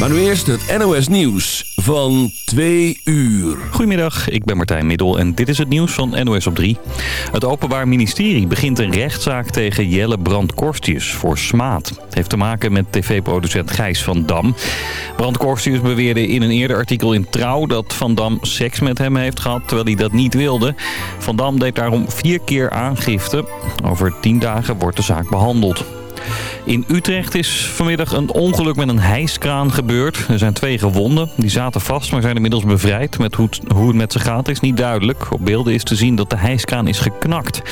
Maar nu eerst het NOS Nieuws van 2 uur. Goedemiddag, ik ben Martijn Middel en dit is het nieuws van NOS op 3. Het Openbaar Ministerie begint een rechtszaak tegen Jelle Brand Korstius voor smaad. Het heeft te maken met tv-producent Gijs van Dam. Brand Korstius beweerde in een eerder artikel in Trouw dat Van Dam seks met hem heeft gehad, terwijl hij dat niet wilde. Van Dam deed daarom vier keer aangifte. Over tien dagen wordt de zaak behandeld. In Utrecht is vanmiddag een ongeluk met een hijskraan gebeurd. Er zijn twee gewonden. Die zaten vast, maar zijn inmiddels bevrijd. Met hoe, het, met ze gaat is niet duidelijk. Op beelden is te zien dat de hijskraan is geknakt.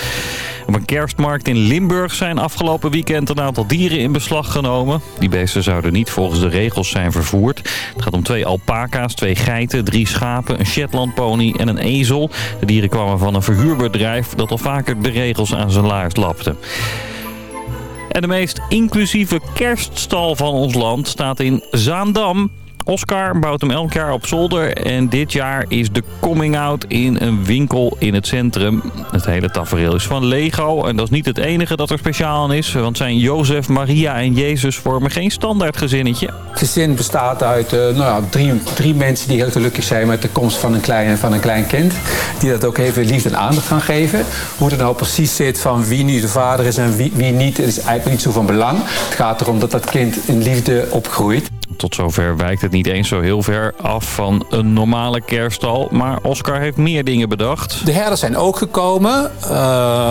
Op een kerstmarkt in Limburg zijn afgelopen weekend een aantal dieren in beslag genomen. Die beesten zouden niet volgens de regels zijn vervoerd. Het gaat om twee alpaca's, twee geiten, drie schapen, een Shetlandpony en een ezel. De dieren kwamen van een verhuurbedrijf dat al vaker de regels aan zijn laars lapte. En de meest inclusieve kerststal van ons land staat in Zaandam. Oscar bouwt hem elk jaar op zolder en dit jaar is de coming out in een winkel in het centrum. Het hele tafereel is van Lego en dat is niet het enige dat er speciaal aan is. Want zijn Jozef, Maria en Jezus vormen geen standaard gezinnetje. Het gezin bestaat uit uh, nou ja, drie, drie mensen die heel gelukkig zijn met de komst van een, klein, van een klein kind. Die dat ook even liefde en aandacht gaan geven. Hoe het nou precies zit van wie nu de vader is en wie, wie niet, is eigenlijk niet zo van belang. Het gaat erom dat dat kind in liefde opgroeit. Tot zover wijkt het niet eens zo heel ver af van een normale kerststal. Maar Oscar heeft meer dingen bedacht. De herders zijn ook gekomen. Uh,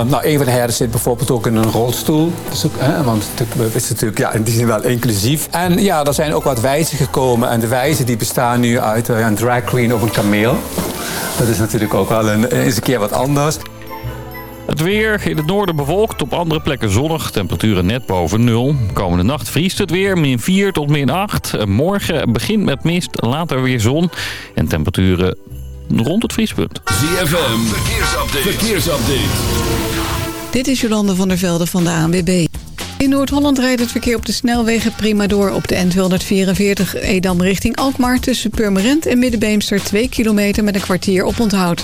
nou, een van de herders zit bijvoorbeeld ook in een rolstoel. Dus hè, want het is natuurlijk ja, in die zin wel inclusief. En ja, er zijn ook wat wijzen gekomen. En de wijzen die bestaan nu uit uh, een drag queen op een kameel. Dat is natuurlijk ook wel een, eens een keer wat anders. Het weer in het noorden bewolkt, op andere plekken zonnig. Temperaturen net boven nul. Komende nacht vriest het weer, min 4 tot min 8. Morgen begint met mist, later weer zon. En temperaturen rond het vriespunt. ZFM, verkeersupdate. verkeersupdate. Dit is Jolande van der Velde van de ANWB. In Noord-Holland rijdt het verkeer op de snelwegen prima door op de N244 Edam richting Alkmaar... tussen Purmerend en Middenbeemster 2 kilometer met een kwartier op onthoud.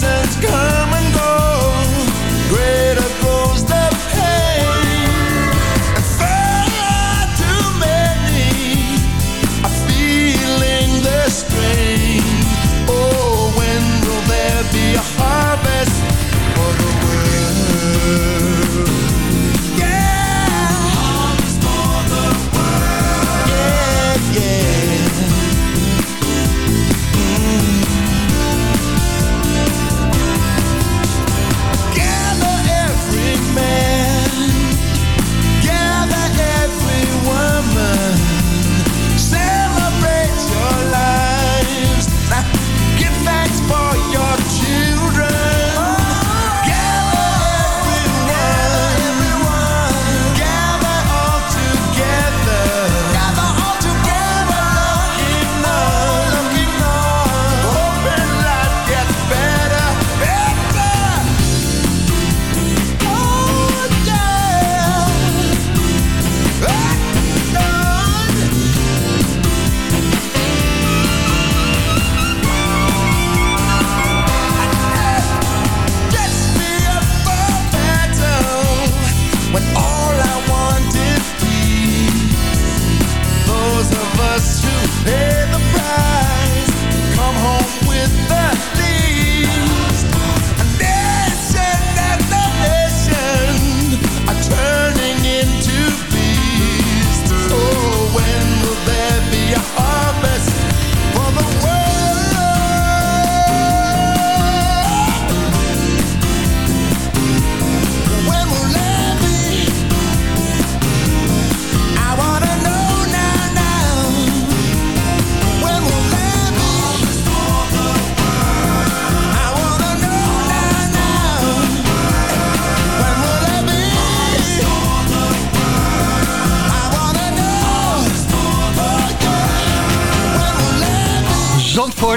seasons come.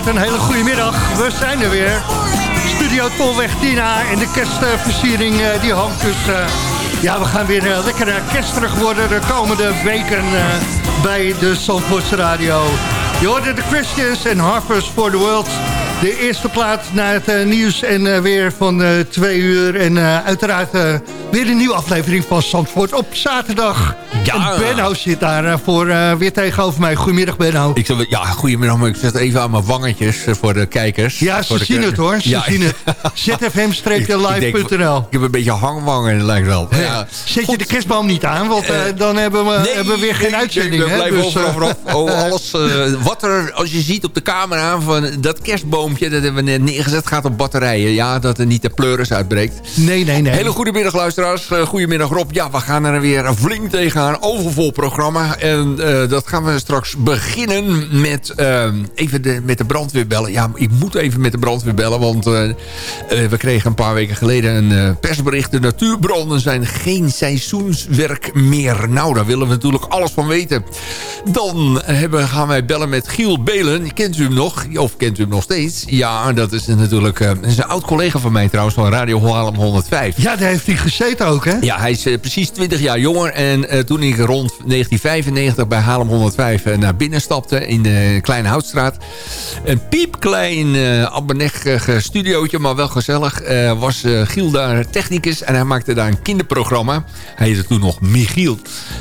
Een hele goede middag. We zijn er weer. Studio Tolweg Tina en de kerstversiering eh, die hangt. Dus uh, ja, we gaan weer uh, lekker kersterig worden de komende weken bij de Zandvoortse Radio. Je hoorde de Christians en Harvest for the World. De eerste plaat naar het nieuws en weer van twee uur. En uiteraard weer een nieuwe aflevering van Zandvoort op zaterdag. Ja, Benno zit daar voor weer tegenover mij. Goedemiddag Benno. Ik zal, ja, goedemiddag, maar ik zet even aan mijn wangetjes voor de kijkers. Ja, ze zien het hoor. Ze ja. zien het. zfm-live.nl ik, ik, heb een beetje hangwangen, lijkt wel. Ja. Zet je de kerstboom niet aan, want dan hebben we, nee, hebben we weer geen uitzending. Nee, we blijven dus, overal oh, alles, wat er, als je ziet op de camera van dat dat hebben we net neergezet, gaat op batterijen. Ja, dat er niet de pleuris uitbreekt. Nee, nee, nee. Hele goedemiddag luisteraars. goedemiddag Rob. Ja, we gaan er weer flink tegenaan overvol programma. En uh, dat gaan we straks beginnen met uh, even de, met de brandweer bellen. Ja, ik moet even met de brandweer bellen. Want uh, we kregen een paar weken geleden een persbericht. De natuurbranden zijn geen seizoenswerk meer. Nou, daar willen we natuurlijk alles van weten. Dan hebben, gaan wij bellen met Giel Belen. Kent u hem nog? Of kent u hem nog steeds? Ja, dat is natuurlijk is een oud collega van mij trouwens van Radio Haarlem 105. Ja, daar heeft hij gezeten ook, hè? Ja, hij is precies 20 jaar jonger. En toen ik rond 1995 bij Haarlem 105 eh, naar binnen stapte in de Kleine Houtstraat. Een piepklein abbenegig studiootje, maar wel gezellig. Was Giel daar technicus en hij maakte daar een kinderprogramma. Hij heette toen nog Michiel.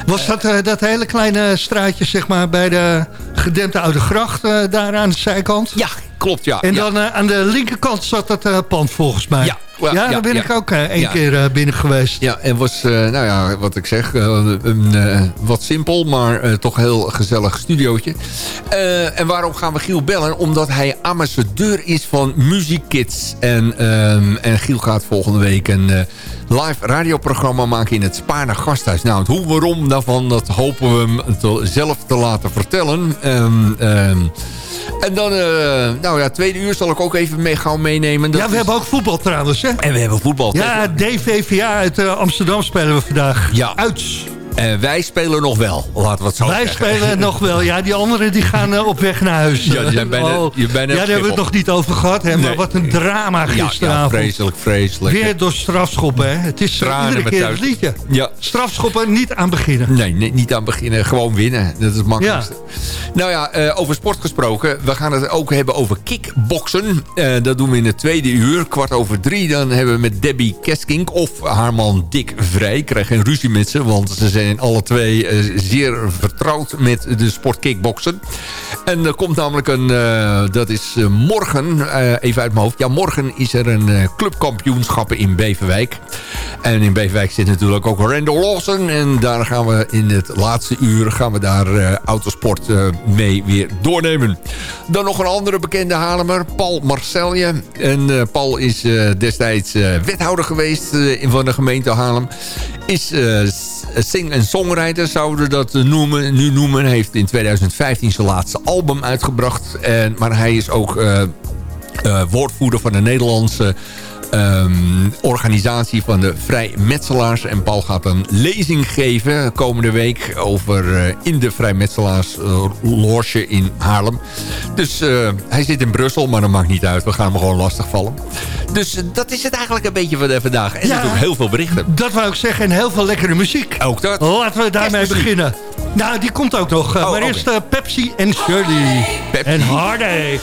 Was dat dat hele kleine straatje zeg maar bij de gedempte Oude Gracht daar aan de zijkant? Ja, klopt ja. En dan aan de linkerkant zat dat pand volgens mij. Ja, ja, ja, daar ben ik ook uh, één keer binnen geweest. Ja, en was, uh, nou ja, wat ik zeg, een wat simpel, maar toch heel gezellig studiootje. en waarom gaan we Giel bellen? Omdat hij ambassadeur is van Music Kids. En, um, en Giel gaat volgende week een live radioprogramma maken in het Spaarne Gasthuis. Nou, het hoe, waarom daarvan, dat hopen we hem te, zelf te laten vertellen. Um, um, en dan, uh, nou ja, tweede uur zal ik ook even mee gaan meenemen. Dat ja, we hebben ook voetbal trouwens, hè? En we hebben voetbal. Ja, DVVA uit uh, Amsterdam spelen we vandaag. Ja. Uit. En wij spelen nog wel, laten we het zo wij zeggen. Spelen nog wel, ja. Die anderen die gaan uh, op weg naar huis. Ja, die zijn bijna, oh. je bijna ja daar hebben we het nog niet over gehad. Hè, maar nee. wat een drama gisteravond. Ja, ja, vreselijk, vreselijk. Weer door strafschoppen, hè. Het is Tranen iedere keer thuis. het liedje. Ja. Strafschoppen, niet aan beginnen. Nee, nee, niet aan beginnen. Gewoon winnen. Dat is het makkelijkste. Nou ja, uh, over sport gesproken. We gaan het ook hebben over kickboksen. Dat doen we in het tweede uur. Kwart over drie. Dan hebben we met Debbie Keskink of haar man Dick Vrij. Ik krijg geen ruzie met ze, want ze zijn alle twee zeer vertrouwd met de sport kickboksen. En er komt namelijk een, uh, dat is uh, morgen, even uit mijn hoofd. Ja, morgen is er een clubkampioenschappen in Beverwijk. En in Beverwijk zit natuurlijk ook Randall Lawson. En daar gaan we in het laatste uur gaan we daar autosport mee weer doornemen. Dan nog een andere bekende Haarlemmer, Paul Marcelje. En Paul is destijds wethouder geweest van de gemeente Haarlem. Is sing- en songwriter zouden dat noemen, nu noemen. Heeft in 2015 zijn laatste album uitgebracht. En, maar hij is ook uh, woordvoerder van de Nederlandse um, organisatie van de vrijmetselaars. En Paul gaat een lezing geven komende week over uh, in de vrijmetselaarsloge in Haarlem. Dus uh, hij zit in Brussel, maar dat maakt niet uit. We gaan hem gewoon lastigvallen. Dus uh, dat is het eigenlijk een beetje van vandaag. En ja, natuurlijk heel veel berichten. Dat wou ik zeggen. En heel veel lekkere muziek. Ook dat. Laten we daarmee beginnen. Nou, die komt ook nog. Oh, maar okay. eerst Pepsi en Shirley. Pepsi. En Heartache.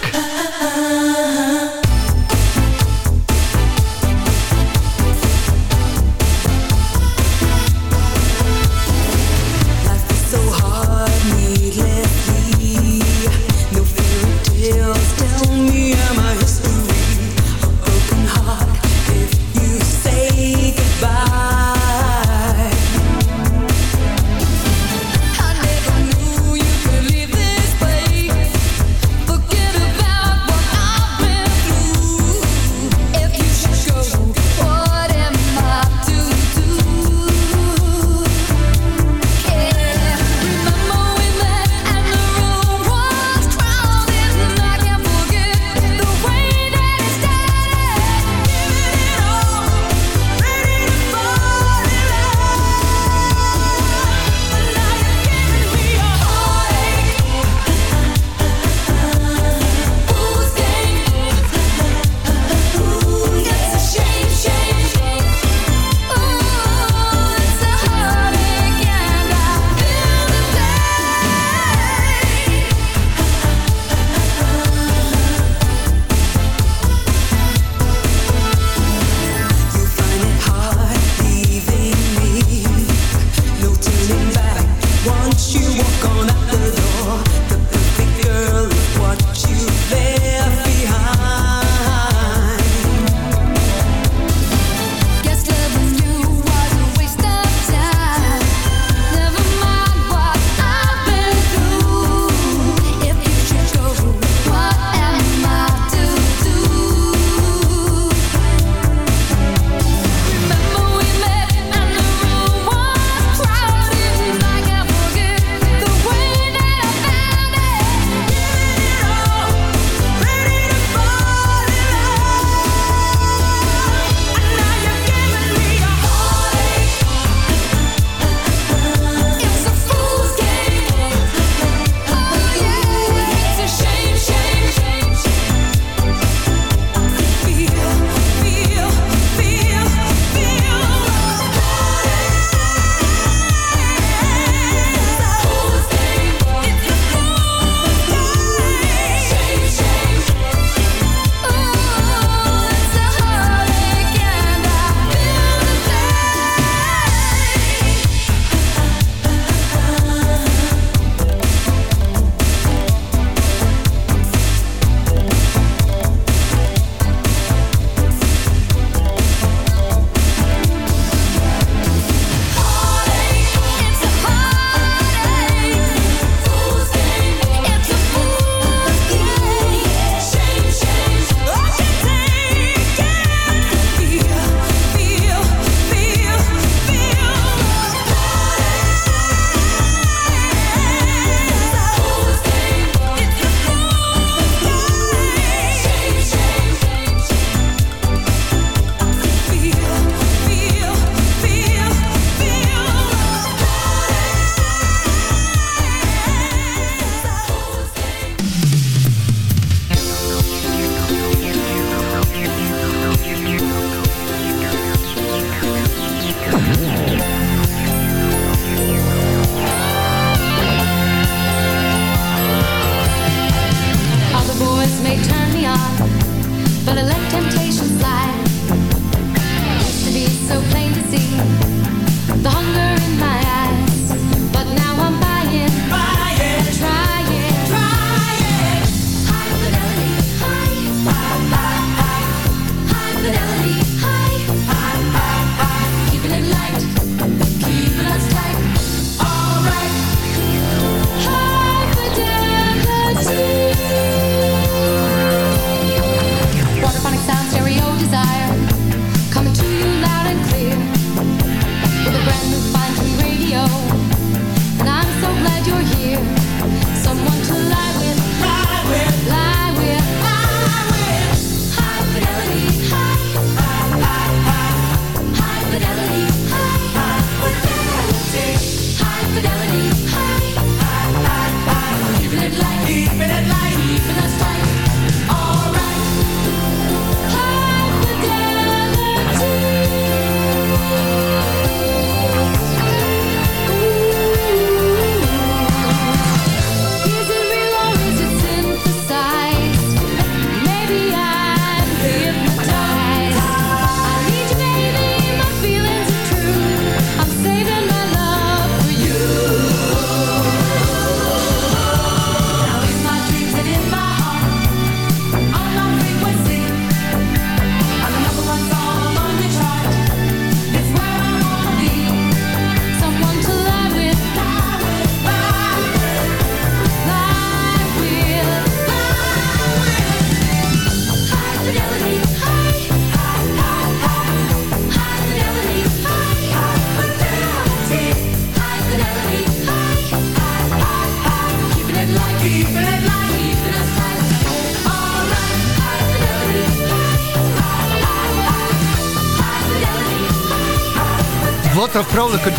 Vrolijke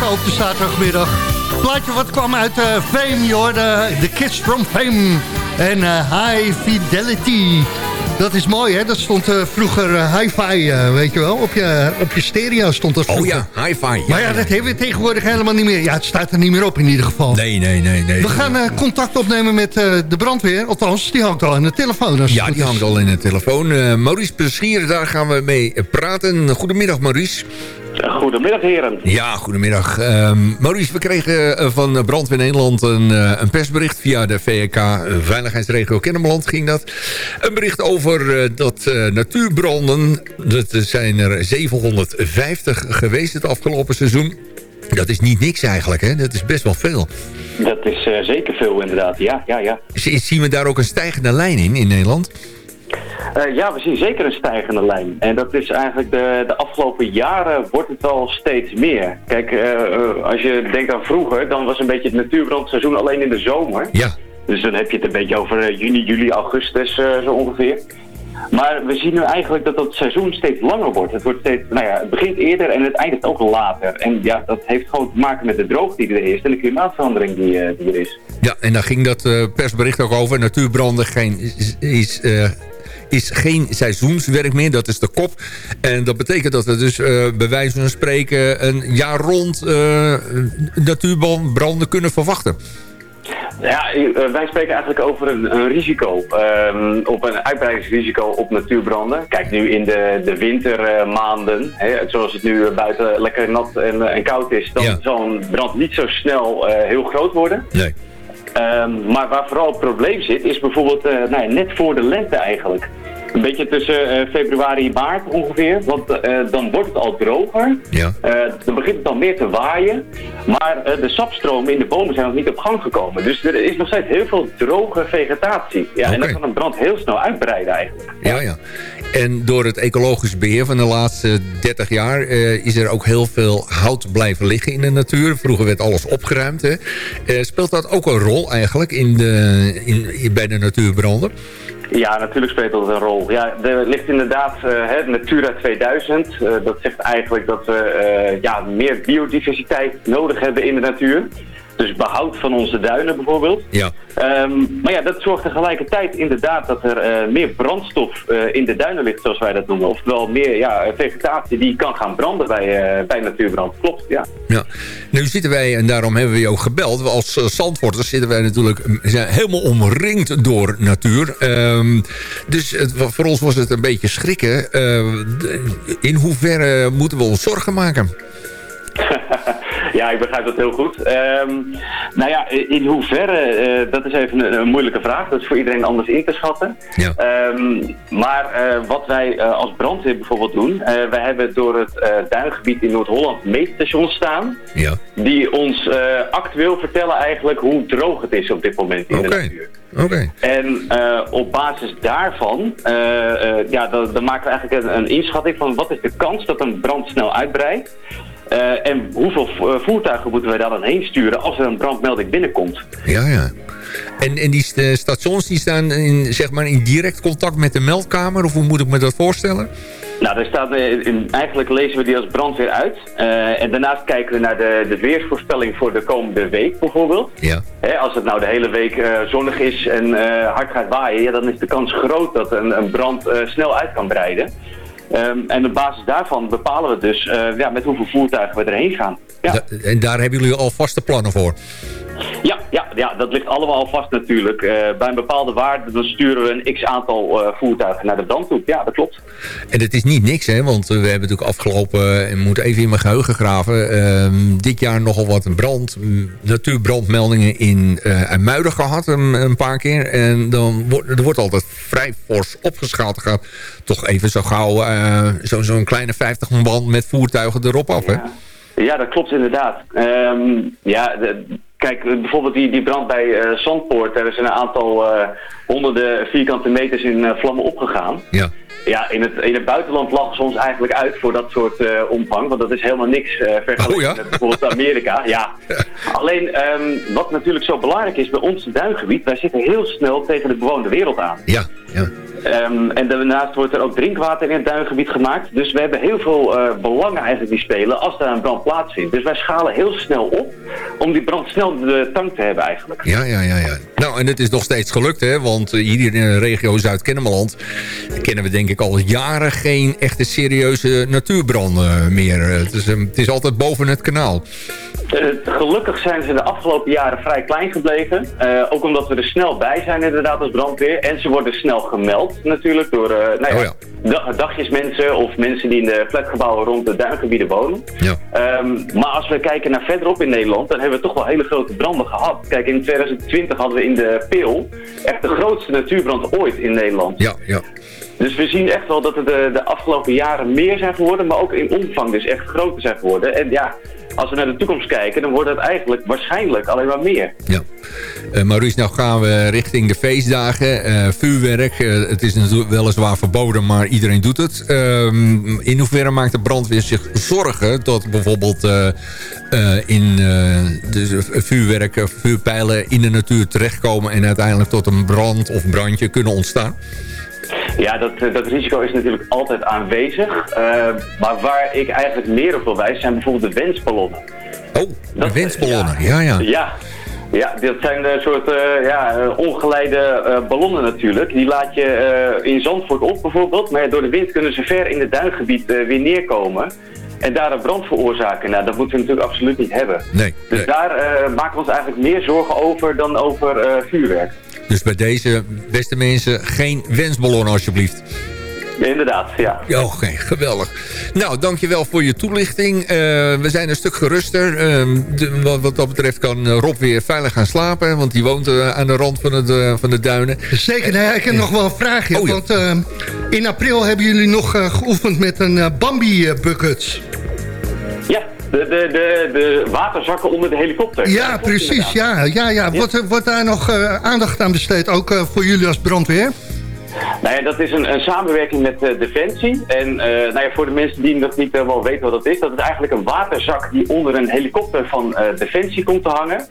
zo op de zaterdagmiddag. Plaatje wat kwam uit uh, Fame, joh, de, de Kids from Fame en uh, High Fidelity. Dat is mooi, hè? Dat stond uh, vroeger uh, hi-fi, uh, weet je wel. Op je, op je stereo stond dat vroeger. Oh ja, hi-fi. Ja, maar ja, dat hebben we tegenwoordig helemaal niet meer. Ja, het staat er niet meer op in ieder geval. Nee, nee, nee. nee we gaan contact opnemen met de brandweer. Althans, die hangt al in de telefoon. Ja, die hangt al in de telefoon. Maurice Peschier, daar gaan we mee praten. Goedemiddag, Maurice. Goedemiddag heren. Ja, goedemiddag. Um, Maurice, we kregen eh, van Brandweer Nederland een, uh, een persbericht via de VK uh, Veiligheidsregio Kennemerland ging dat. Een bericht over uh, dat natuurbranden, dat zijn er 750 geweest het afgelopen seizoen. Dat is niet niks eigenlijk, hè? Dat is best wel veel. Dat is zeker veel inderdaad, ja, ja, ja. Zien we daar ook een stijgende lijn in, in Nederland? Uh, ja, we zien zeker een stijgende lijn. En dat is eigenlijk de, de afgelopen jaren wordt het wel steeds meer. Kijk, uh, als je denkt aan vroeger, dan was een beetje het natuurbrandseizoen alleen in de zomer. Ja. Dus dan heb je het een beetje over juni, juli, augustus zo ongeveer. Maar we zien nu eigenlijk dat dat seizoen steeds langer wordt. Het, wordt steeds, nou ja, het begint eerder en het eindigt ook later. En ja, dat heeft gewoon te maken met de droogte die er is en de klimaatverandering die, die er is. Ja, en daar ging dat persbericht ook over. Natuurbranden geen, is, is geen seizoenswerk meer. Dat is de kop. En dat betekent dat we dus uh, bij wijze van spreken een jaar rond uh, natuurbranden kunnen verwachten. Ja, eh, wij spreken eigenlijk over een, een risico, um, op een uitbreidingsrisico op natuurbranden. Kijk, nu in de, de wintermaanden, hè, zoals het nu buiten lekker nat en, en koud is, dan zal een brand niet zo snel uh, heel groot worden. Nee. Um, maar waar vooral het probleem zit, is bijvoorbeeld uh, nou ja, net voor de lente eigenlijk. Een beetje tussen uh, februari en maart ongeveer. Want uh, dan wordt het al droger. Ja. Uh, dan begint het dan meer te waaien. Maar de sapstromen in de bomen zijn nog niet op gang gekomen. Dus er is nog steeds heel veel droge vegetatie. Ja, okay. En dan kan een brand heel snel uitbreiden eigenlijk. Ja, ja. En door het ecologisch beheer van de laatste 30 jaar... is er ook heel veel hout blijven liggen in de natuur. Vroeger werd alles opgeruimd. Hè. speelt dat ook een rol eigenlijk in de, in, bij de natuurbranden? Ja, natuurlijk speelt dat een rol. Ja, er ligt inderdaad uh, Natura 2000. Uh, dat zegt eigenlijk dat we uh, ja, meer biodiversiteit nodig hebben in de natuur. Dus behoud van onze duinen bijvoorbeeld. Ja. Ehm, maar ja, dat zorgt tegelijkertijd inderdaad dat er eh, meer brandstof eh, in de duinen ligt, zoals wij dat noemen. Oftewel meer ja, vegetatie die kan gaan branden bij, uh, bij natuurbrand. Klopt, ja. ja. Nu zitten wij, en daarom hebben we je ook gebeld, als Zandvoorters zitten wij natuurlijk zijn helemaal omringd door natuur. Ehm, dus het, voor ons was het een beetje schrikken. in hoeverre moeten we ons zorgen maken? ja, ik begrijp dat heel goed. Um, nou ja, in hoeverre, uh, dat is even een, een, moeilijke vraag. Dat is voor iedereen anders in te schatten. Ja. Um, maar uh, wat wij uh, als brandweer bijvoorbeeld doen... wij hebben door het duingebied in Noord-Holland meetstations staan... Ja. die ons actueel vertellen eigenlijk hoe droog het is op dit moment in okay. de natuur. Okay. En op basis daarvan ja, dan, dan, maken we eigenlijk een, een inschatting van... wat is de kans dat een brand snel uitbreidt... Uh, en hoeveel voertuigen moeten wij daar dan heen sturen als er een brandmelding binnenkomt? Ja, ja. En, en die stations die staan in, zeg maar in direct contact met de meldkamer? Of hoe moet ik me dat voorstellen? Nou, er staat, in, eigenlijk lezen we die als brandweer uit. Uh, en daarnaast kijken we naar de, de weersvoorspelling voor de komende week bijvoorbeeld. Ja. He, als het nou de hele week uh, zonnig is en hard gaat waaien... Ja, dan is de kans groot dat een, een brand snel uit kan breiden. Um, en op basis daarvan bepalen we dus uh, ja, met hoeveel voertuigen we erheen gaan. Ja. En daar hebben jullie al vaste plannen voor? Ja, ja, ja dat ligt allemaal al vast natuurlijk. Uh, bij een bepaalde waarde dan sturen we een x-aantal uh, voertuigen naar de brand toe. Ja, dat klopt. En het is niet niks, hè? want we hebben natuurlijk afgelopen... en moet even in mijn geheugen graven... Uh, dit jaar nogal wat een brand, natuurbrandmeldingen in IJmuiden gehad een, een, paar keer. En dan wordt er wordt altijd vrij fors opgeschaald. Gaat toch even zo gauw zo'n zo kleine 50 man met voertuigen erop af, hè? Ja, ja dat klopt inderdaad. Um, ja, de, Kijk, bijvoorbeeld die, die brand bij uh, Zandpoort, daar is een aantal uh, honderden vierkante meters in uh, vlammen opgegaan. Ja. Ja, in het, in het buitenland lachen ze ons eigenlijk uit voor dat soort omvang, want dat is helemaal niks vergeleken oh, ja? met bijvoorbeeld Amerika. Ja. Alleen, um, wat natuurlijk zo belangrijk is bij ons duingebied, wij zitten heel snel tegen de bewoonde wereld aan. Ja, ja. Um, en daarnaast wordt er ook drinkwater in het duingebied gemaakt. Dus we hebben heel veel uh, belangen eigenlijk die spelen als daar een brand plaatsvindt. Dus wij schalen heel snel op om die brand snel de tank te hebben eigenlijk. Ja, ja, ja. ja. Nou, en het is nog steeds gelukt, hè. Want hier in de regio Zuid-Kennemerland kennen we denk ik al jaren geen echte serieuze natuurbranden meer. Het is, het is altijd boven het kanaal. Uh, gelukkig zijn ze de afgelopen jaren vrij klein gebleven. Uh, ook omdat we er snel bij zijn inderdaad als brandweer. En ze worden snel gemeld natuurlijk door uh, nou ja, oh ja. dagjesmensen of mensen die in de flatgebouwen rond de duingebieden wonen. Ja. Um, maar als we kijken naar verderop in Nederland, dan hebben we toch wel hele grote branden gehad. Kijk, in 2020 hadden we in de Peel echt de grootste natuurbrand ooit in Nederland. Ja, ja. Dus we zien echt wel dat er de, de afgelopen jaren meer zijn geworden, maar ook in omvang dus echt groter zijn geworden. En ja, als we naar de toekomst kijken, dan wordt het eigenlijk waarschijnlijk alleen maar meer. Ja. Uh, Maurice, nou gaan we richting de feestdagen. Uh, vuurwerk, uh, het is natuurlijk weliswaar verboden, maar iedereen doet het. Ehm, in hoeverre maakt de brandweer zich zorgen dat bijvoorbeeld in de vuurwerk, vuurpijlen in de natuur terechtkomen en uiteindelijk tot een brand of brandje kunnen ontstaan? Ja, dat, dat risico is natuurlijk altijd aanwezig. Uh, maar waar ik eigenlijk meer op wil wijzen zijn bijvoorbeeld de wensballonnen. Oh, de wensballonnen, ja, ja. Ja, ja, dat zijn een soort uh, ja, ongeleide uh, ballonnen natuurlijk. Die laat je in Zandvoort op bijvoorbeeld. Maar door de wind kunnen ze ver in het duingebied weer neerkomen. En daar een brand veroorzaken. Nou, dat moeten we natuurlijk absoluut niet hebben. Nee, dus nee. daar maken we ons eigenlijk meer zorgen over dan over vuurwerk. Dus bij deze, beste mensen, geen wensballonnen alsjeblieft. Inderdaad, ja. Oké, okay, geweldig. Nou, dankjewel voor je toelichting. Uh, we zijn een stuk geruster. Uh, de, wat, wat, dat betreft kan Rob weer veilig gaan slapen. Want die woont uh, aan de rand van, het, van de duinen. Zeker, nee, ik heb nog wel een vraagje. Oh, ja. Want in april hebben jullie nog geoefend met een Bambi-bucket. De, de, de, de waterzakken onder de helikopter. Ja, precies. Ja, ja, ja. Wordt, wordt daar nog uh, aandacht aan besteed, ook uh, voor jullie als brandweer? Nou ja, dat is een, een samenwerking met uh, Defensie. En nou ja, voor de mensen die nog niet helemaal weten wat dat is... dat is eigenlijk een waterzak die onder een helikopter van Defensie komt te hangen.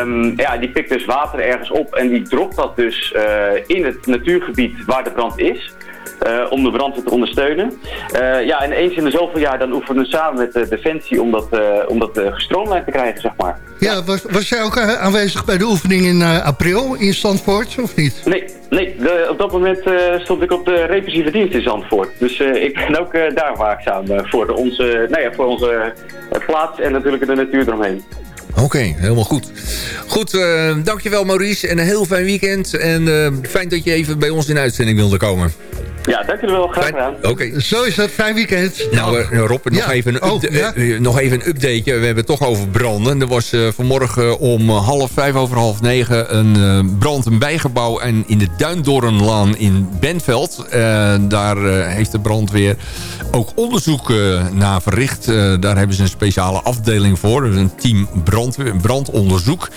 Um, ja, die pikt dus water ergens op en die dropt dat dus in het natuurgebied waar de brand is... om de brandweer te ondersteunen. ja, en eens in de zoveel jaar dan oefenen we samen met de Defensie om dat, om dat gestroomlijnd te krijgen, zeg maar. Ja, was, was jij ook aanwezig bij de oefening in april in Zandvoort, of niet? Nee, nee op dat moment stond ik op de repressieve dienst in Zandvoort. Dus ik ben ook daar waakzaam voor, de, onze, nou ja, voor onze plaats en natuurlijk de natuur eromheen. Oké, helemaal goed. Goed, uh, dankjewel Maurice en een heel fijn weekend. En uh, fijn dat je even bij ons in uitzending wilde komen. Ja, dank jullie wel. Graag gedaan. Oké. Zo is het. Fijn weekend. Nou, uh, Rob, nog, even een oh, ja? nog even een updateje. We hebben het toch over branden. Er was vanmorgen om half vijf over half negen een brand, een bijgebouw... en in de Duindorenlaan in Benveld. daar heeft de brandweer ook onderzoek naar verricht. daar hebben ze een speciale afdeling voor. Een team brand, brandonderzoek.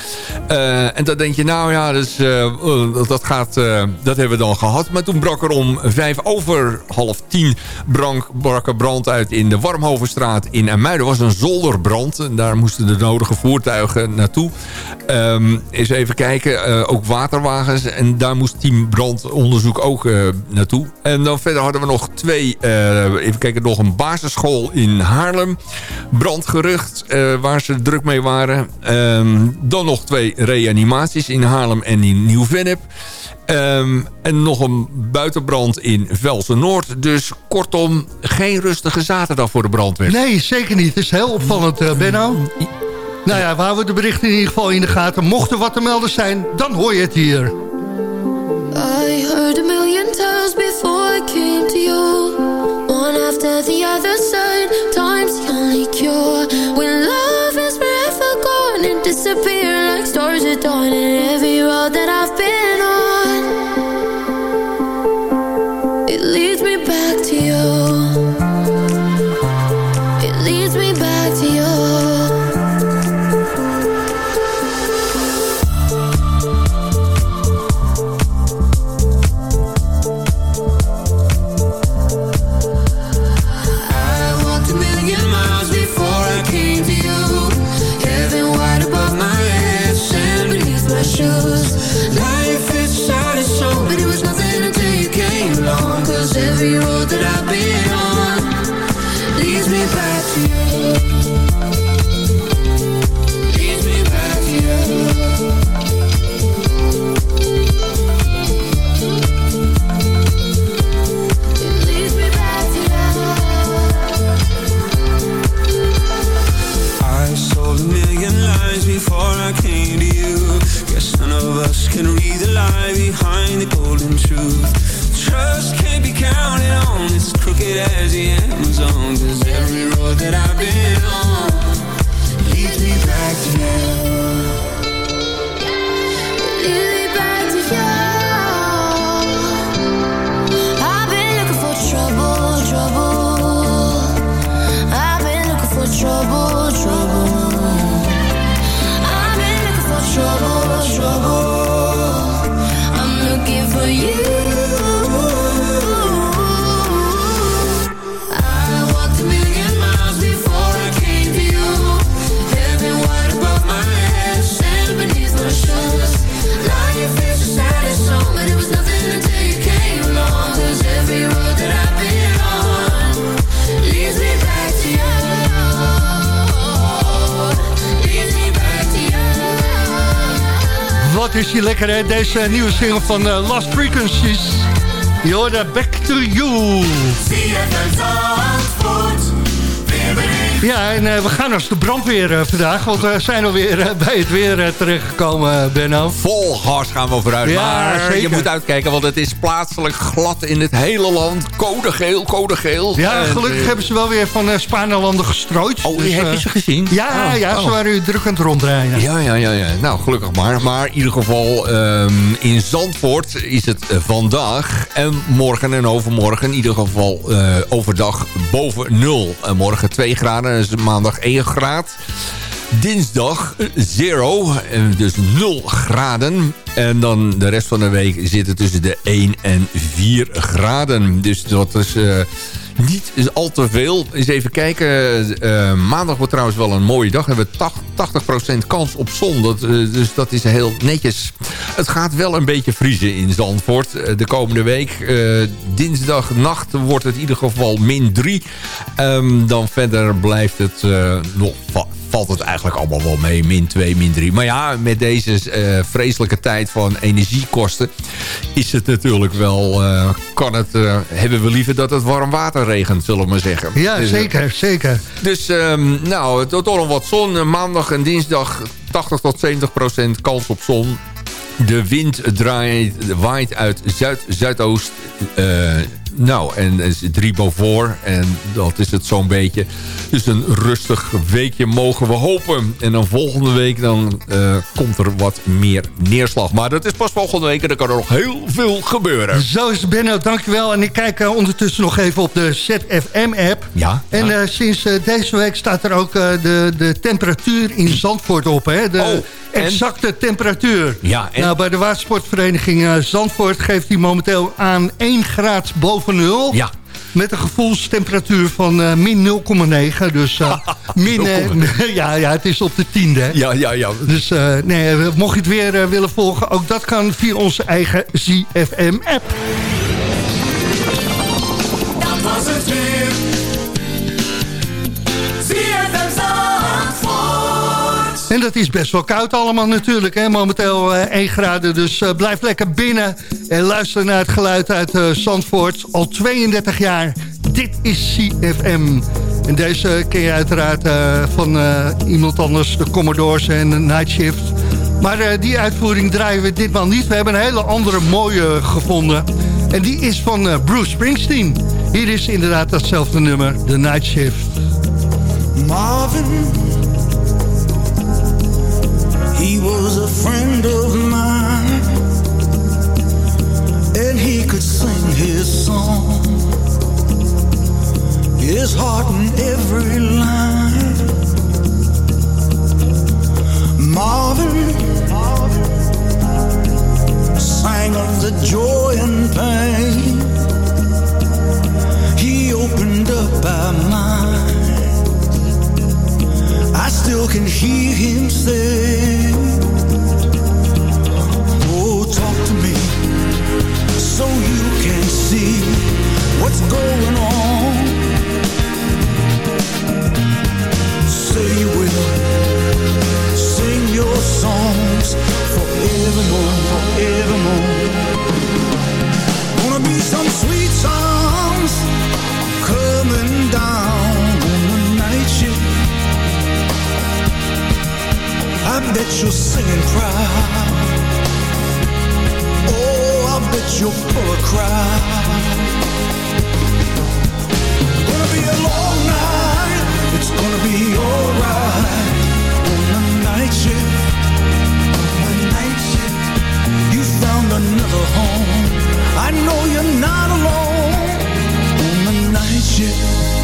en dan denk je, nou ja, dus, dat, gaat, dat hebben we dan gehad. Maar toen brak er om vijf over half tien brak er brand uit in de Warmhovenstraat in Amuiden. was een zolderbrand. En daar moesten de nodige voertuigen naartoe. Um, eens even kijken. Uh, ook waterwagens. En daar moest team brandonderzoek ook uh, naartoe. En dan verder hadden we nog twee... Uh, even kijken, nog een basisschool in Haarlem. Brandgerucht, waar ze druk mee waren. Um, dan nog twee reanimaties in Haarlem en in Nieuw-Vennep. Um, en nog een buitenbrand in Velsen-Noord. Dus kortom, geen rustige zaterdag voor de brandweer. Nee, zeker niet. Het is heel opvallend, uh, Benno. Nou ja, we houden de berichten in ieder geval in de gaten. Mocht er wat te melden zijn, dan hoor je het hier. I heard a million times before I came to you. One after the other side, time's the only cure. When love is forever gone and disappear like stars at dawn. And every road that lie behind the golden truth. Trust can't be counted on, it's crooked as the Amazon. Cause every road that I've been on leads me back to you. Is hier lekker, hè? Deze nieuwe single van uh, Lost Frequencies. Yoda, back to you. Ja, en uh, we gaan als de brandweer uh, vandaag. Want we zijn alweer uh, bij het weer terechtgekomen, Benno. Vol gas gaan we vooruit. Ja, maar zeker. je moet uitkijken, want het is plaatselijk glad in het hele land. Code geel, code geel. Ja, gelukkig hebben ze wel weer van uh, Spaanlanden gestrooid. Oh, dus, heb je ze gezien? Ja, oh, ja ze oh. waren u druk aan het rondrijden. Ja, ja, ja, ja. Nou, gelukkig maar. Maar in ieder geval, um, in Zandvoort is het vandaag en morgen en overmorgen in ieder geval overdag boven nul. morgen 2 graden is maandag 1 graad. Dinsdag 0, dus 0 graden. En dan de rest van de week zit het tussen de 1 en 4 graden. Dus dat is... Uh, niet al te veel. Eens even kijken. Uh, maandag wordt trouwens wel een mooie dag. We hebben 80% kans op zon. Dat, dus dat is heel netjes. Het gaat wel een beetje vriezen in Zandvoort de komende week. dinsdag nacht wordt het in ieder geval min 3. Um, dan verder blijft het nog valt het eigenlijk allemaal wel mee. Min 2, min 3. Maar ja, met deze vreselijke tijd van energiekosten... is het natuurlijk wel... Kan het, hebben we liever dat het warm water regent, zullen we maar zeggen. Ja, dus, zeker, zeker. Dus um, nou, toch nog wat zon. Maandag en dinsdag 80 tot 70 procent kans op zon. De wind draait, waait uit zuid-zuidoost... Nou, en is drie boven En dat is het zo'n beetje. Dus een rustig weekje mogen we hopen. En dan volgende week dan uh, komt er wat meer neerslag. Maar dat is pas volgende week en dan kan er nog heel veel gebeuren. Zo is het, Benno. Dankjewel. En ik kijk uh, ondertussen nog even op de ZFM-app. Ja. En uh, sinds deze week staat er ook de, de temperatuur in Zandvoort op. Hè? De, oh exacte temperatuur. Ja, en... Nou, bij de watersportvereniging Zandvoort geeft hij momenteel aan 1 graad boven nul. Ja. Met een gevoelstemperatuur van uh, min 0,9. Dus uh, min, ja, ja, het is op de tiende. Ja, ja, ja. Dus nee, mocht je het weer willen volgen, ook dat kan via onze eigen ZFM-app. Dat was het weer. En dat is best wel koud allemaal natuurlijk. Hè? Momenteel uh, eh, 1 graden, dus uh, blijf lekker binnen. En luister naar het geluid uit uh, Zandvoort. Al 32 jaar. Dit is CFM. En deze ken je uiteraard van iemand anders. De Commodores en de Night Shift. Maar die uitvoering draaien we ditmaal niet. We hebben een hele andere mooie gevonden. En die is van Bruce Springsteen. Hier is inderdaad datzelfde nummer. The Night Shift. Marvin He was a friend of mine, and he could sing his song, his heart in every line. Marvin, sang of the joy and pain. He opened up. Still can hear him say, Oh, talk to me so you can see what's going on. Say you will sing your songs forevermore, forevermore. Gonna be some sweet songs coming down I bet you're singing proud. Oh, I bet you're full of cry. Gonna be a long night. It's gonna be alright on the night shift. On the night shift, you found another home. I know you're not alone on the night shift.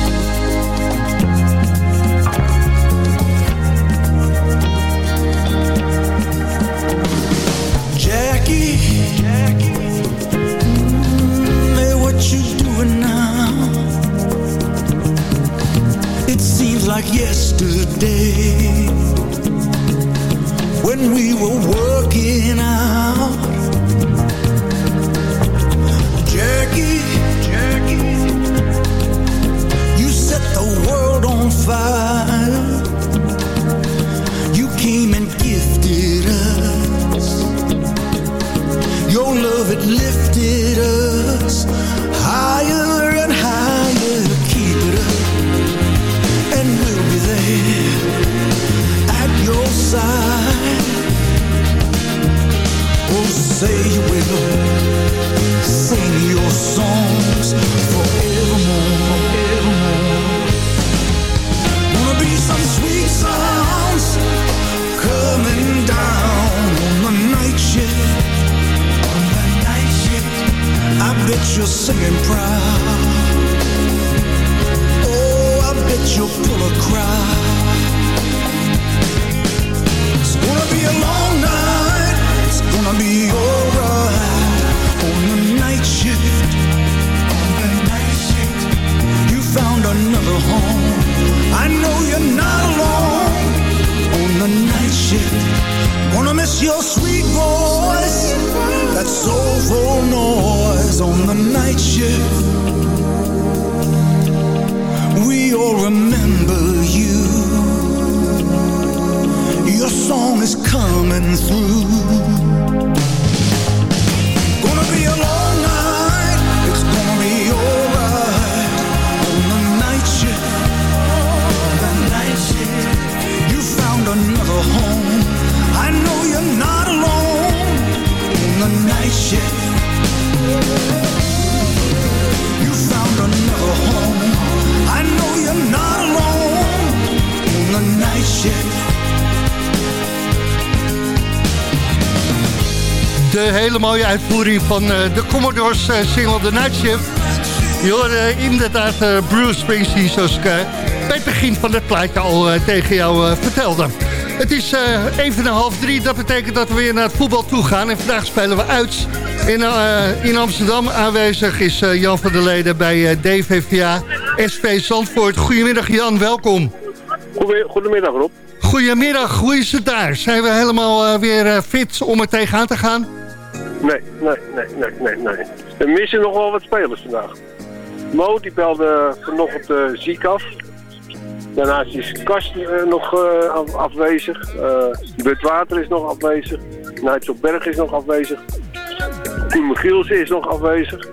Jackie, Jackie, mm, what you doing now? It seems like yesterday when we were working out. Jackie, Jackie, you set the world on fire. You came and you will sing your home. I know you're not alone on the night shift. Wanna miss your sweet voice, that soulful noise on the night shift. We all remember you. Your song is coming through De hele mooie uitvoering van uh, de Commodores uh, single The Night Shift. Je hoorde inderdaad uh, Bruce Springsteen zoals ik bij het begin van het plaatje al tegen jou vertelde. Het is even een half drie, dat betekent dat we weer naar het voetbal toe gaan. En vandaag spelen we uit. In, in Amsterdam aanwezig is Jan van der Leden bij DVVA SV Zandvoort. Goedemiddag Jan, welkom. Goedemiddag Rob. Goedemiddag, hoe is het daar? Zijn we helemaal weer fit om er tegenaan te gaan? Nee, nee, nee, nee, nee, nee. Er missen nog wel wat spelers vandaag. Mo, die belde vanochtend uh, ziek af. Daarnaast is Kast uh, nog uh, afwezig. Uh, Water is nog afwezig. Nijts op Berg is nog afwezig. Koen Michielsen is nog afwezig.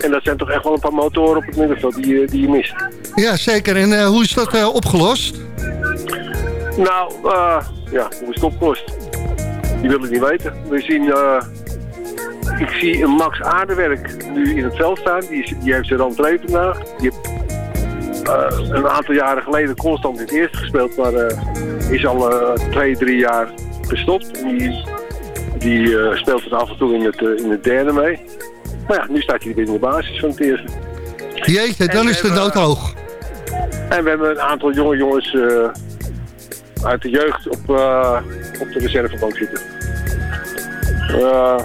En dat zijn toch echt wel een paar motoren op het middenveld die, die je mist. Ja, zeker. En hoe is dat opgelost? Nou, ja, hoe is het opgelost? Die willen het niet weten. We zien, uh, ik zie een Max Aardewerk nu in het veld staan. Die, die heeft zijn rentree vandaag. Die heeft uh, een aantal jaren geleden constant in het eerste gespeeld. Maar uh, is al twee, drie jaar gestopt. Die, die speelt het af en toe in het, in het derde mee. Maar ja, nu staat hij weer in de basis van het eerste. Jeetje, dan is de dood hoog. En we hebben een aantal jonge jongens uit de jeugd op, uh, op de reservebank zitten. Uh,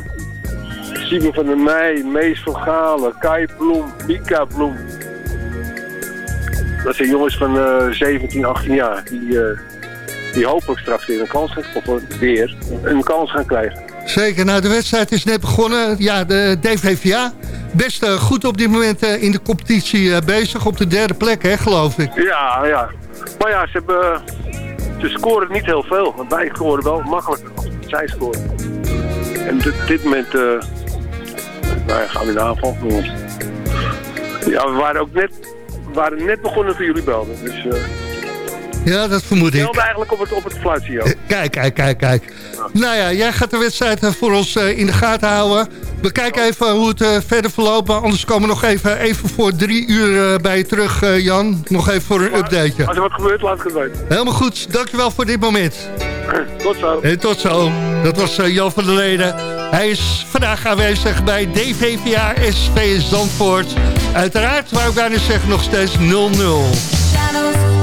Simon van der Meij, Mees van Galen, Kai Bloem, Mika Bloem. Dat zijn jongens van uh, 17, 18 jaar die, die hopelijk straks weer een kans gaan, of weer een kans gaan krijgen. Zeker, nou de wedstrijd is net begonnen. Ja, de DVVA best goed op dit moment in de competitie bezig. Op de derde plek, hè, geloof ik. Ja, ja. Maar ja, ze hebben ze scoren niet heel veel, want wij scoren wel makkelijker als zij scoren. En op dit moment nou ja, gaan we in de aanval. Ja, we waren ook net, waren net begonnen voor jullie belden. Dus, uh, ja, dat vermoed ik. Ik eigenlijk op het, op het fluitje. Kijk, kijk, kijk, kijk. Nou ja, jij gaat de wedstrijd eh, voor ons in de gaten houden. We kijken even hoe het verder verloopt. Anders komen we nog even, even voor drie uur bij je terug, Jan. Nog even voor een updateje. Als er wat gebeurt, laat ik het weten. Helemaal goed. Dankjewel voor dit moment. Tot zo. En tot zo. Dat was Jan van der Leden. Hij is vandaag aanwezig bij DVVA SV Zandvoort. Uiteraard, wou ik bijna zeggen, nog steeds 0-0.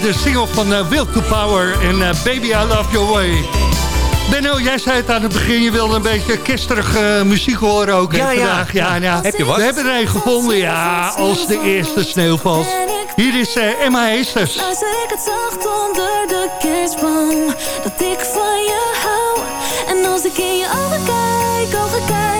De single van uh, Will to Power en uh, Baby I Love Your Way. Benno, jij zei het aan het begin, je wilde een beetje kesterige uh, muziek horen ook ja, vandaag. Ja, ja. Heb je wat? We hebben er een gevonden, ja, als de eerste sneeuw valt. Hier is uh, Emma Heesters. Luister ik het zacht onder de kerstboom, dat ik van je hou. En als ik in je ogen kijk, ogen kijk,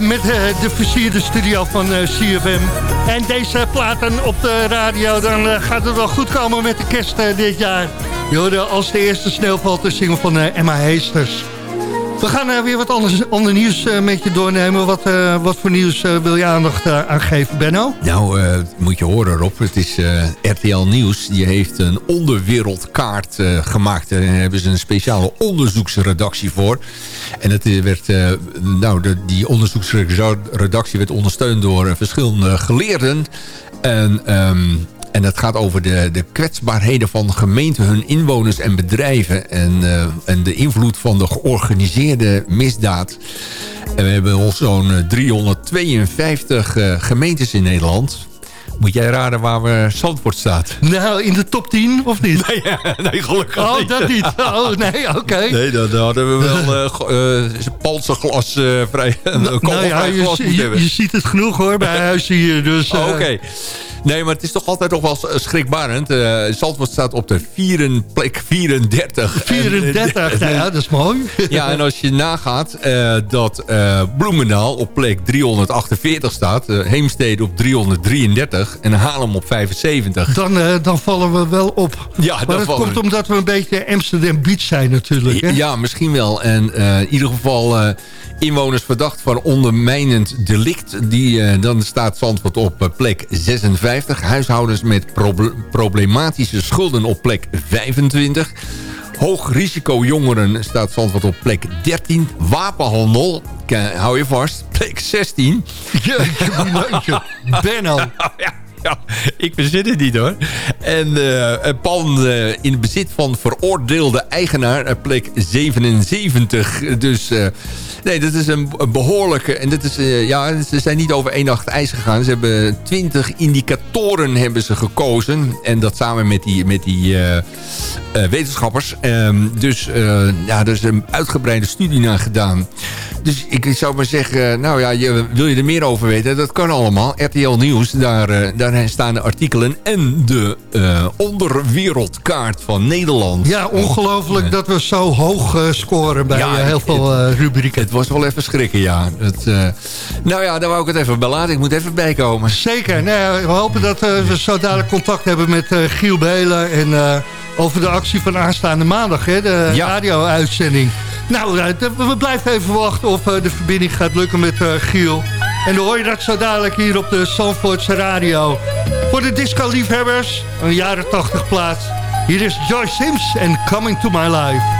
met eh, de versierde studio van eh, CFM. En deze platen op de radio, dan eh, gaat het wel goed komen met de kerst eh, dit jaar. Je als de eerste sneeuw valt de single van eh, Emma Heesters. We gaan eh, weer wat anders, ander nieuws eh, met je doornemen. Wat, eh, wat voor nieuws wil je aandacht aan geven, Benno? Nou, moet je horen Rob, het is RTL Nieuws. Die heeft een onderwereldkaart gemaakt. Daar hebben ze een speciale onderzoeksredactie voor. En het werd, nou, die onderzoeksredactie werd ondersteund door verschillende geleerden. En... ehm, en dat gaat over de, de kwetsbaarheden van gemeenten, hun inwoners en bedrijven. En, eh, en de invloed van de georganiseerde misdaad. En we hebben al zo'n eh, 352 eh, gemeentes in Nederland. Moet jij raden waar we Zandvoort staat? Nou, in de top 10 of niet? Nee, nee gelukkig Oh, niet. dat niet. Oh, nee, oké. Nee, dan, dan hadden we wel uh, uh, uh, vrij. Een nou ja, je, je, je, ziet het genoeg hoor bij huis hier. Dus, oh, Oké. Okay. Nee, maar het is toch altijd nog wel schrikbarend. Uh, Zandvoort staat op de vieren, plek 34. 34, en, nou ja, dat is mooi. ja, en als je nagaat uh, dat uh, Bloemendaal op plek 348 staat... Heemstede op 333 en Haarlem op 75. Dan, dan vallen we wel op. Ja, maar dat komt we... omdat we een beetje Amsterdam Beach zijn natuurlijk. Hè? Ja, misschien wel. En in ieder geval inwoners verdacht van ondermijnend delict. Die, dan staat Zandvoort op plek 56. 50. Huishoudens met proble problematische schulden op plek 25. Hoog risico jongeren staat Zandvoort op plek 13. Wapenhandel, hou je vast, plek 16. Jeetje, Benno. ja. ja, ik verzin het niet hoor. En uh, een pand uh, in bezit van veroordeelde eigenaar, plek 77. Dus uh, nee, dat is een, behoorlijke... En dat is, ja, ze zijn niet over één nacht ijs gegaan. Ze hebben 20 indicatoren hebben ze gekozen. En dat samen met die, met die wetenschappers. Um, dus ja, er is een uitgebreide studie naar gedaan. Dus ik zou maar zeggen, nou ja, wil je er meer over weten? Dat kan allemaal. RTL Nieuws, daar, daar staan de artikelen en de onderwereldkaart van Nederland. Ja, ongelooflijk dat we zo hoog uh, scoren bij ja, heel veel rubrieken. Het was wel even schrikken, ja. Het, nou ja, daar wou ik het even bij laten. Ik moet even bijkomen. Zeker. Nou we hopen dat we zo dadelijk contact hebben met Giel Belen en over de actie van aanstaande maandag, hè, de ja. radio-uitzending. Nou, we blijven even wachten of de verbinding gaat lukken met Giel. En dan hoor je dat zo dadelijk hier op de Zandvoortse radio. Voor de disco-liefhebbers, een jaren 80 plaats. Hier is Joyce Sims en Coming to My Life.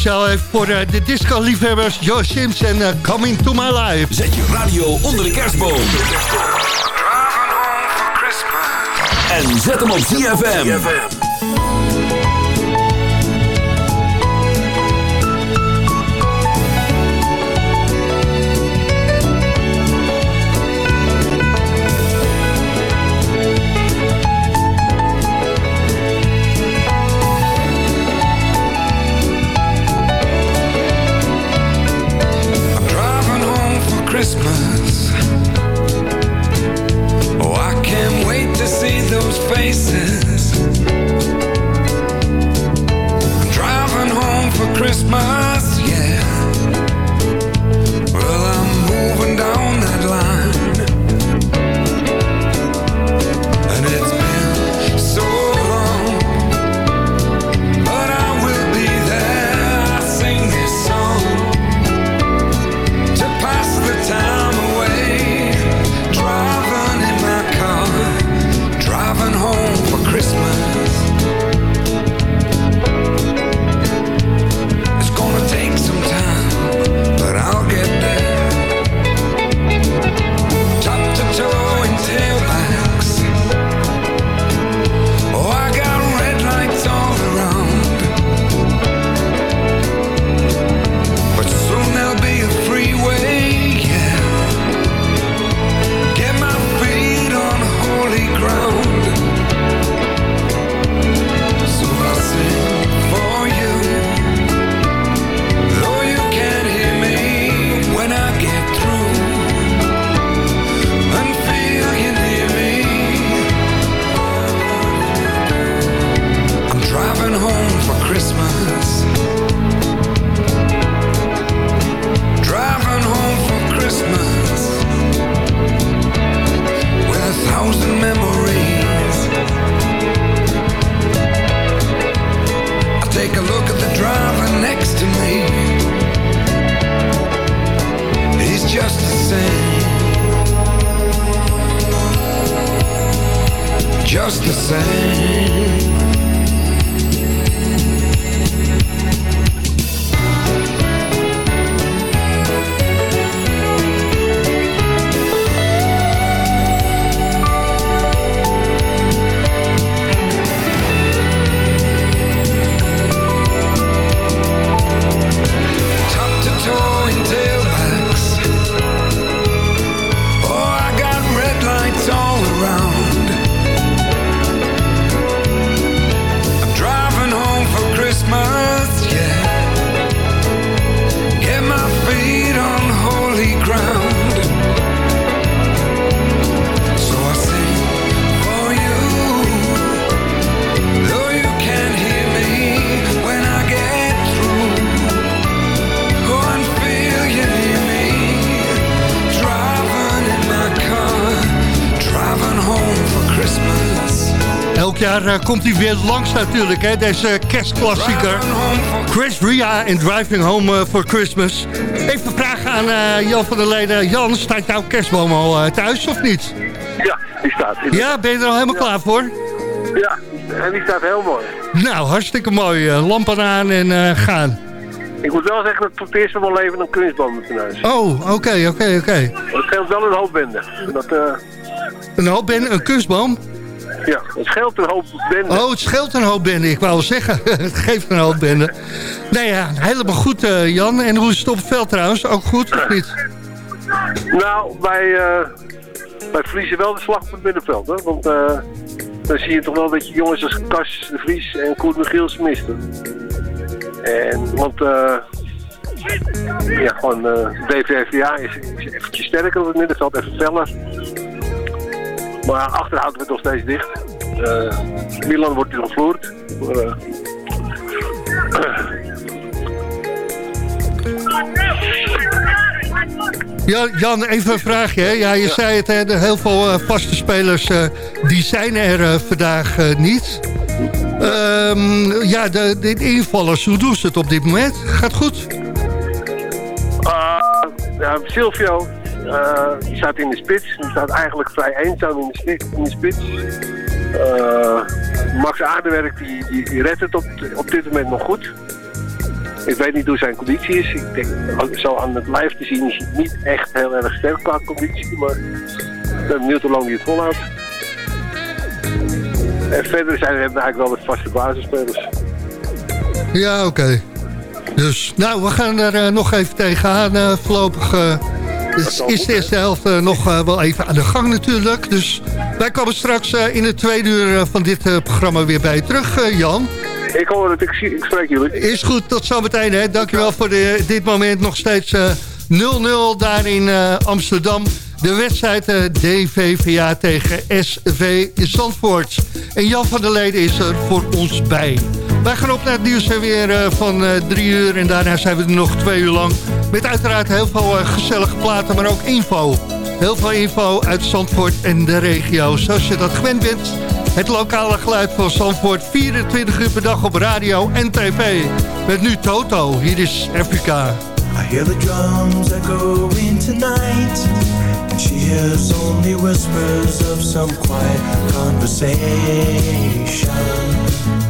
Speciaal even voor eh, de disco-liefhebbers Joe Sims en eh, Coming to My Life. Zet je radio onder de kerstboom. En zet hem op ZFM. Eh, komt hij weer langs natuurlijk, hè, deze kerstklassieker. Chris Ria in Driving Home eh, for Christmas. Even vragen aan eh, Jan van der Leden. Jan, staat jouw kerstboom al thuis of niet? Ja, die staat. Ja, ben je er al helemaal klaar voor? Ja, en die staat heel mooi. Nou, hartstikke mooi. Lampen aan en gaan. Ik moet wel zeggen dat het eerst van mijn leven een kunstboom huis. Oh, oké, oké, oké. Dat scheelt wel een hoop bende. Dat, Een hoop ben, een kunstboom? Ja, het scheelt een hoop bende. Oh, het scheelt een hoop bende. Ik wou wel zeggen, het geeft een hoop bende. Nou ja, helemaal goed eh, Jan. En hoe is het op het veld trouwens? Ook goed of niet? Nou, wij, eh, wij verliezen wel de slag op het middenveld. Hè? Want eh, dan zie je toch wel dat je jongens als Kas de Vries en Koert Michiels misten. En, want eh ja, gewoon eh DVVA is, is eventjes sterker op het middenveld, even feller. Maar achter houden we het nog steeds dicht. Eh, Milan wordt hier gevloerd. Eh, Ja, Jan, even een vraagje. Hè? Ja, je zei het, hè, heel veel eh, vaste spelers die zijn er vandaag niet. Ehm, ja, de, de invallers, hoe doen ze het op dit moment? Gaat goed? Ah, ja, Silvio, eh, die staat in de spits. Die staat eigenlijk vrij eenzaam in de, in de spits. Eh, Max Aardewerk, die, die, redt het op, op dit moment nog goed. Ik weet niet hoe zijn conditie is. Ik denk, zo aan het lijf te zien is hij niet echt heel erg sterk qua conditie. Maar ik ben benieuwd hoe lang hij het volhoudt. En verder zijn we eigenlijk wel de vaste basisspelers. Ja, oké. Dus, nou, we gaan er eh, nog even tegenaan uh, voorlopig. Het is de eerste helft eh, nog eh, wel even aan de gang natuurlijk. Dus wij komen straks eh, in het tweede uur van dit programma weer bij je terug, Jan. Ik hoor het, ik, zie, ik spreek jullie. Is goed, tot zometeen. Hè. Dankjewel voor de, dit moment. Nog steeds eh, 0-0 daar in Amsterdam. De wedstrijd DVVA tegen SV Zandvoort. En Jan van der Leden is er voor ons bij. Wij gaan op naar het nieuws weer eh, van eh, drie uur. En daarna zijn we er nog twee uur lang. Met uiteraard heel veel eh, gezellige platen, maar ook info. Heel veel info uit Zandvoort en de regio. Zoals je dat gewend bent. Het lokale geluid van Zandvoort. 24 uur per dag op radio en tv. Met nu Toto. Hier is Afrika. I hear the drums echoing tonight. And she hears only whispers of some quiet conversation.